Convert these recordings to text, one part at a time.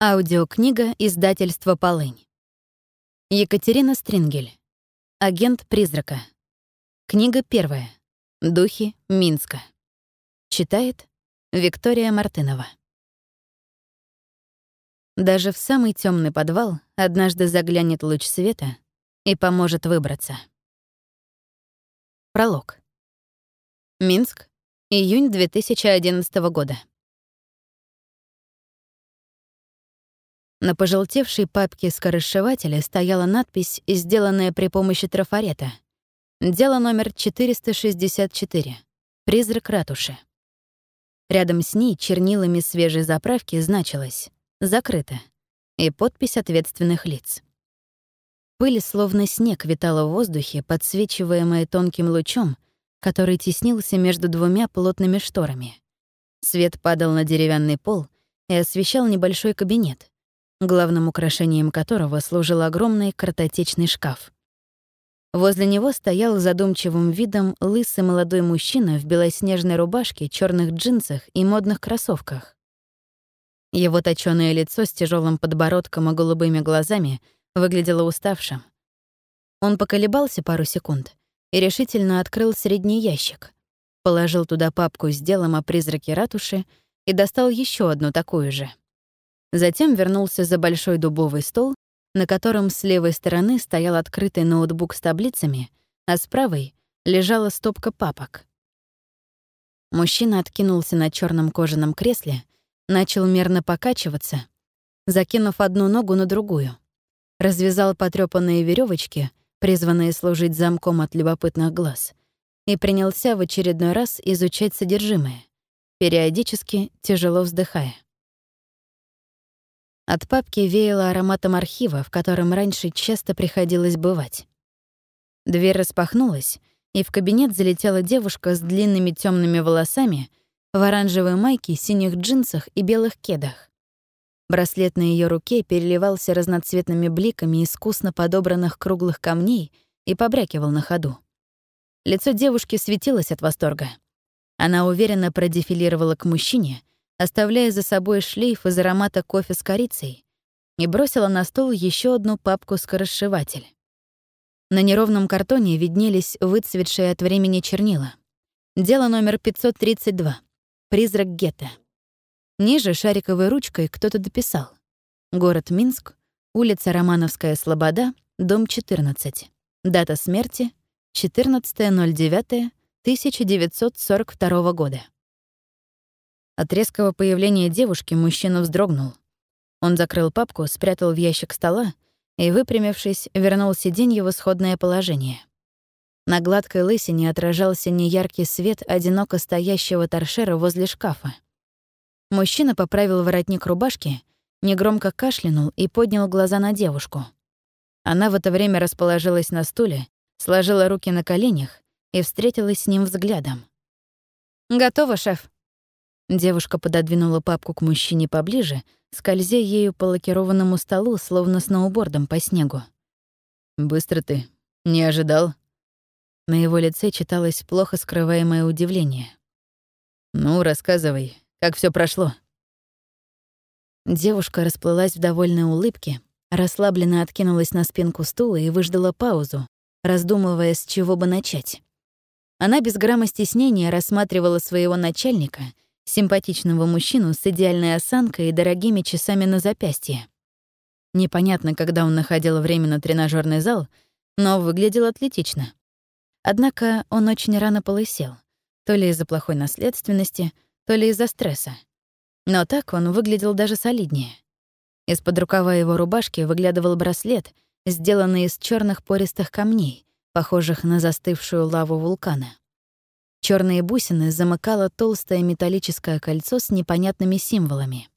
Аудиокнига издательства «Полынь». Екатерина Стрингель. Агент призрака. Книга первая. Духи Минска. Читает Виктория Мартынова. Даже в самый темный подвал однажды заглянет луч света и поможет выбраться. Пролог. Минск. Июнь 2011 года. На пожелтевшей папке скоросшивателя стояла надпись, сделанная при помощи трафарета. Дело номер 464. Призрак ратуши. Рядом с ней чернилами свежей заправки значилось «Закрыто» и подпись ответственных лиц. Пыль, словно снег, витала в воздухе, подсвечиваемая тонким лучом, который теснился между двумя плотными шторами. Свет падал на деревянный пол и освещал небольшой кабинет, главным украшением которого служил огромный картотечный шкаф. Возле него стоял задумчивым видом лысый молодой мужчина в белоснежной рубашке, черных джинсах и модных кроссовках. Его точёное лицо с тяжелым подбородком и голубыми глазами выглядело уставшим. Он поколебался пару секунд и решительно открыл средний ящик, положил туда папку с делом о призраке ратуши и достал еще одну такую же. Затем вернулся за большой дубовый стол, на котором с левой стороны стоял открытый ноутбук с таблицами, а с правой лежала стопка папок. Мужчина откинулся на черном кожаном кресле, начал мерно покачиваться, закинув одну ногу на другую. Развязал потрёпанные веревочки, призванные служить замком от любопытных глаз, и принялся в очередной раз изучать содержимое, периодически тяжело вздыхая. От папки веяло ароматом архива, в котором раньше часто приходилось бывать. Дверь распахнулась, и в кабинет залетела девушка с длинными темными волосами, в оранжевой майке, синих джинсах и белых кедах. Браслет на ее руке переливался разноцветными бликами искусно подобранных круглых камней и побрякивал на ходу. Лицо девушки светилось от восторга. Она уверенно продефилировала к мужчине, оставляя за собой шлейф из аромата кофе с корицей, и бросила на стол еще одну папку-скоросшиватель. На неровном картоне виднелись выцветшие от времени чернила. Дело номер 532. Призрак Гетта. Ниже шариковой ручкой кто-то дописал. Город Минск, улица Романовская Слобода, дом 14. Дата смерти — 14.09.1942 года. От резкого появления девушки мужчина вздрогнул. Он закрыл папку, спрятал в ящик стола и, выпрямившись, вернул сиденье в исходное положение. На гладкой лысине отражался неяркий свет одиноко стоящего торшера возле шкафа. Мужчина поправил воротник рубашки, негромко кашлянул и поднял глаза на девушку. Она в это время расположилась на стуле, сложила руки на коленях и встретилась с ним взглядом. «Готово, шеф», Девушка пододвинула папку к мужчине поближе, скользя ею по лакированному столу, словно сноубордом по снегу. «Быстро ты. Не ожидал?» На его лице читалось плохо скрываемое удивление. «Ну, рассказывай, как все прошло?» Девушка расплылась в довольной улыбке, расслабленно откинулась на спинку стула и выждала паузу, раздумывая, с чего бы начать. Она без грамма стеснения рассматривала своего начальника — симпатичного мужчину с идеальной осанкой и дорогими часами на запястье. Непонятно, когда он находил время на тренажерный зал, но выглядел атлетично. Однако он очень рано полысел, то ли из-за плохой наследственности, то ли из-за стресса. Но так он выглядел даже солиднее. Из-под рукава его рубашки выглядывал браслет, сделанный из черных пористых камней, похожих на застывшую лаву вулкана. Черные бусины замыкало толстое металлическое кольцо с непонятными символами.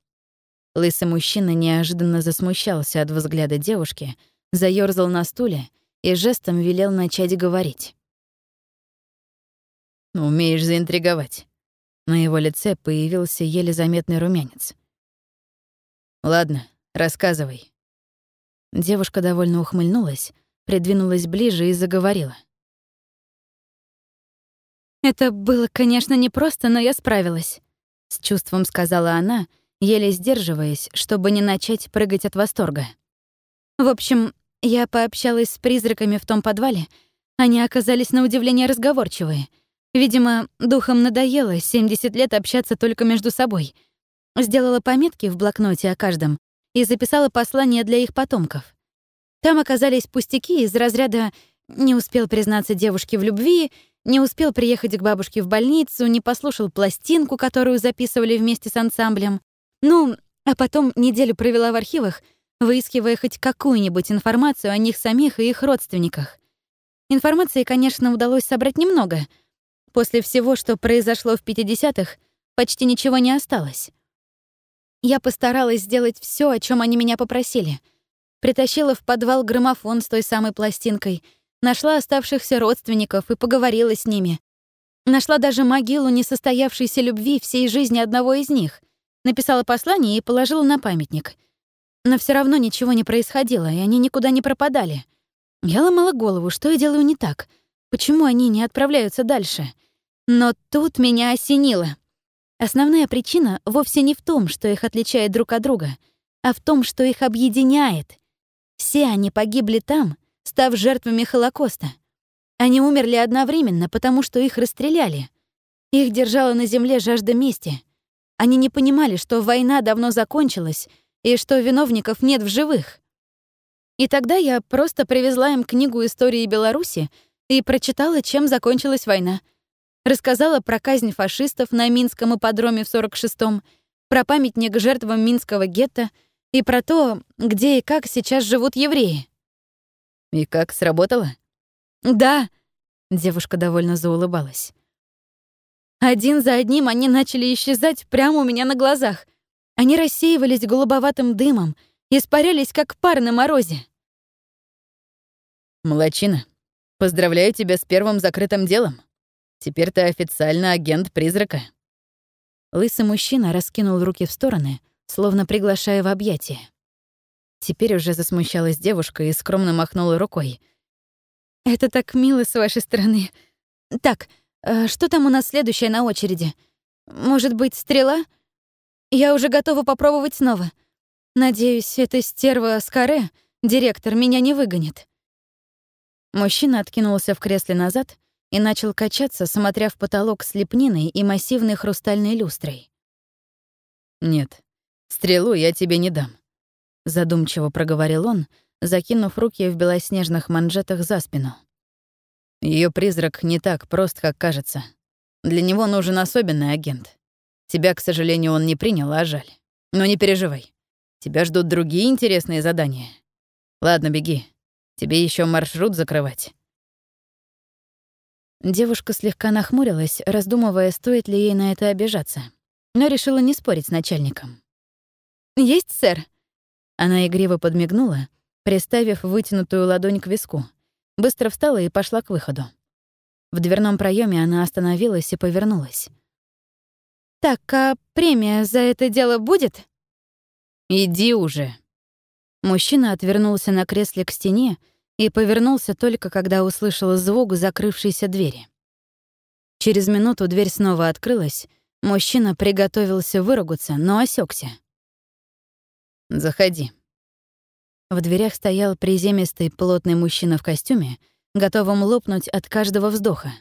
Лысый мужчина неожиданно засмущался от взгляда девушки, заёрзал на стуле и жестом велел начать говорить. «Умеешь заинтриговать». На его лице появился еле заметный румянец. «Ладно, рассказывай». Девушка довольно ухмыльнулась, придвинулась ближе и заговорила. «Это было, конечно, непросто, но я справилась», — с чувством сказала она еле сдерживаясь, чтобы не начать прыгать от восторга. В общем, я пообщалась с призраками в том подвале. Они оказались на удивление разговорчивые. Видимо, духом надоело 70 лет общаться только между собой. Сделала пометки в блокноте о каждом и записала послание для их потомков. Там оказались пустяки из разряда «не успел признаться девушке в любви», «не успел приехать к бабушке в больницу», «не послушал пластинку, которую записывали вместе с ансамблем». Ну, а потом неделю провела в архивах, выискивая хоть какую-нибудь информацию о них самих и их родственниках. Информации, конечно, удалось собрать немного. После всего, что произошло в 50-х, почти ничего не осталось. Я постаралась сделать все, о чем они меня попросили. Притащила в подвал граммофон с той самой пластинкой, нашла оставшихся родственников и поговорила с ними. Нашла даже могилу несостоявшейся любви всей жизни одного из них. Написала послание и положила на памятник — но все равно ничего не происходило, и они никуда не пропадали. Я ломала голову, что я делаю не так. Почему они не отправляются дальше? Но тут меня осенило. Основная причина вовсе не в том, что их отличает друг от друга, а в том, что их объединяет. Все они погибли там, став жертвами Холокоста. Они умерли одновременно, потому что их расстреляли. Их держала на земле жажда мести. Они не понимали, что война давно закончилась — и что виновников нет в живых. И тогда я просто привезла им книгу истории Беларуси и прочитала, чем закончилась война. Рассказала про казнь фашистов на Минском ипподроме в 46-м, про памятник жертвам Минского гетто и про то, где и как сейчас живут евреи. «И как, сработало?» «Да», — девушка довольно заулыбалась. Один за одним они начали исчезать прямо у меня на глазах. Они рассеивались голубоватым дымом, испарялись, как пар на морозе. «Молодчина, поздравляю тебя с первым закрытым делом. Теперь ты официально агент призрака». Лысый мужчина раскинул руки в стороны, словно приглашая в объятия. Теперь уже засмущалась девушка и скромно махнула рукой. «Это так мило с вашей стороны. Так, э, что там у нас следующее на очереди? Может быть, стрела?» Я уже готова попробовать снова. Надеюсь, эта стерва Скаре, директор, меня не выгонит. Мужчина откинулся в кресле назад и начал качаться, смотря в потолок с лепниной и массивной хрустальной люстрой. «Нет, стрелу я тебе не дам», — задумчиво проговорил он, закинув руки в белоснежных манжетах за спину. Ее призрак не так прост, как кажется. Для него нужен особенный агент. Тебя, к сожалению, он не принял, а жаль. Но не переживай. Тебя ждут другие интересные задания. Ладно, беги. Тебе еще маршрут закрывать. Девушка слегка нахмурилась, раздумывая, стоит ли ей на это обижаться, но решила не спорить с начальником. «Есть, сэр?» Она игриво подмигнула, приставив вытянутую ладонь к виску, быстро встала и пошла к выходу. В дверном проеме она остановилась и повернулась. «Так, а премия за это дело будет?» «Иди уже». Мужчина отвернулся на кресле к стене и повернулся только когда услышал звук закрывшейся двери. Через минуту дверь снова открылась, мужчина приготовился выругаться, но осекся. «Заходи». В дверях стоял приземистый плотный мужчина в костюме, готовым лопнуть от каждого вздоха.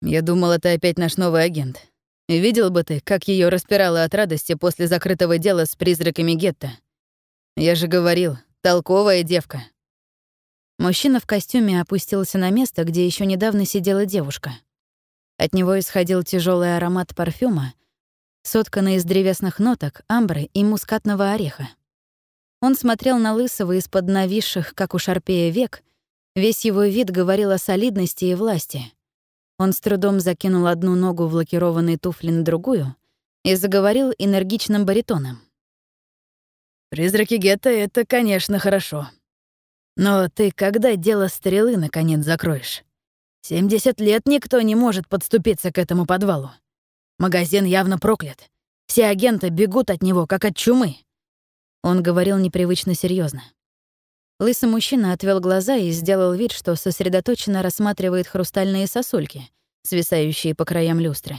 «Я думал, это опять наш новый агент. Видел бы ты, как ее распирало от радости после закрытого дела с призраками гетто. Я же говорил, толковая девка. Мужчина в костюме опустился на место, где еще недавно сидела девушка. От него исходил тяжелый аромат парфюма, сотканный из древесных ноток, амбры и мускатного ореха. Он смотрел на Лысого из-под нависших, как у шарпея, век. Весь его вид говорил о солидности и власти. Он с трудом закинул одну ногу в лакированные туфли на другую и заговорил энергичным баритоном. «Призраки гетто — это, конечно, хорошо. Но ты когда дело стрелы наконец закроешь? 70 лет никто не может подступиться к этому подвалу. Магазин явно проклят. Все агенты бегут от него, как от чумы». Он говорил непривычно серьезно. Лысый мужчина отвел глаза и сделал вид, что сосредоточенно рассматривает хрустальные сосульки, свисающие по краям люстры.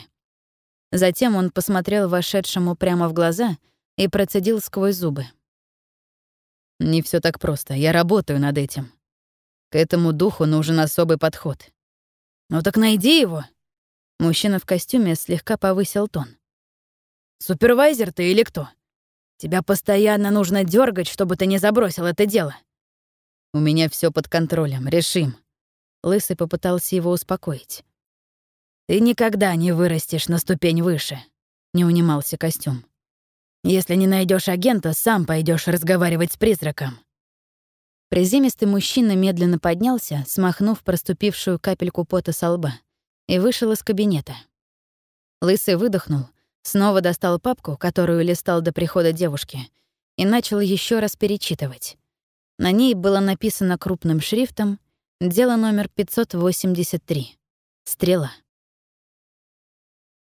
Затем он посмотрел вошедшему прямо в глаза и процедил сквозь зубы. «Не все так просто. Я работаю над этим. К этому духу нужен особый подход». «Ну так найди его!» Мужчина в костюме слегка повысил тон. «Супервайзер ты или кто? Тебя постоянно нужно дергать, чтобы ты не забросил это дело». «У меня все под контролем. Решим». Лысый попытался его успокоить. «Ты никогда не вырастешь на ступень выше», — не унимался костюм. «Если не найдешь агента, сам пойдешь разговаривать с призраком». Приземистый мужчина медленно поднялся, смахнув проступившую капельку пота со лба, и вышел из кабинета. Лысый выдохнул, снова достал папку, которую листал до прихода девушки, и начал еще раз перечитывать. На ней было написано крупным шрифтом «Дело номер 583. Стрела».